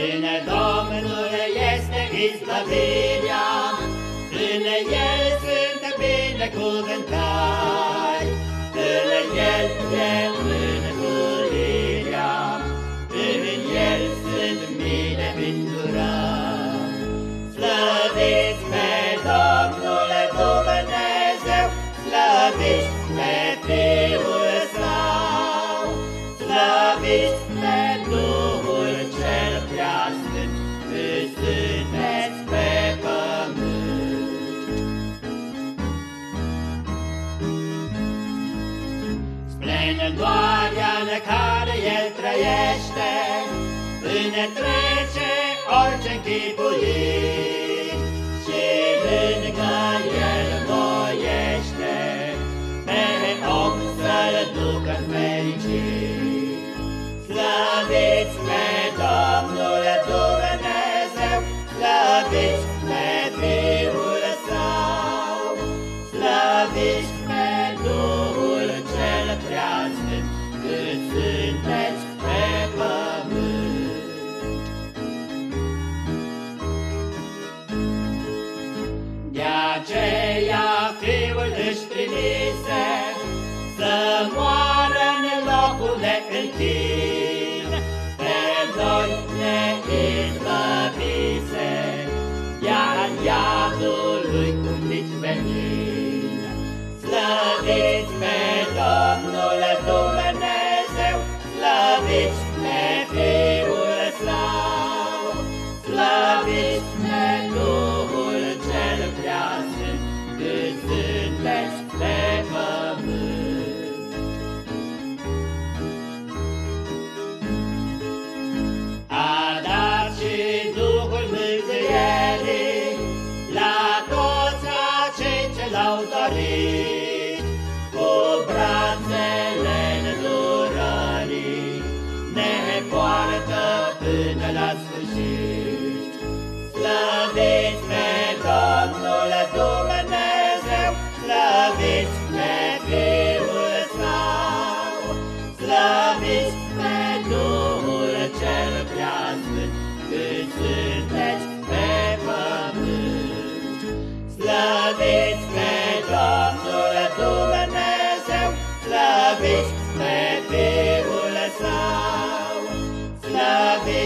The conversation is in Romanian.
În Domnul este izbăvirea, În El sunt binecuvântări, În El e mântuirea, În El sunt mine binturări. Slăviți pe Domnul Dumnezeu, Slăviți pe Fiul Său, Slăviți Splendoarea în care El trăiește, Întrece orice închipuiri, Și lângă El voiește, Pe om să-l ducă în fericiri. Slăviți pe Domnul Dumnezeu, Slăviți aceea Fiul își trimise Să moară în locul de până la sfârșit. Slăviți pe Domnul Dumnezeu, slăviți pe Fiul Său, slăviți pe Duhul Cel Preasfânt, cât sunteți pe pământ. Slăviți pe Domnul Dumnezeu, slăviți pe Fiul Său, slăviți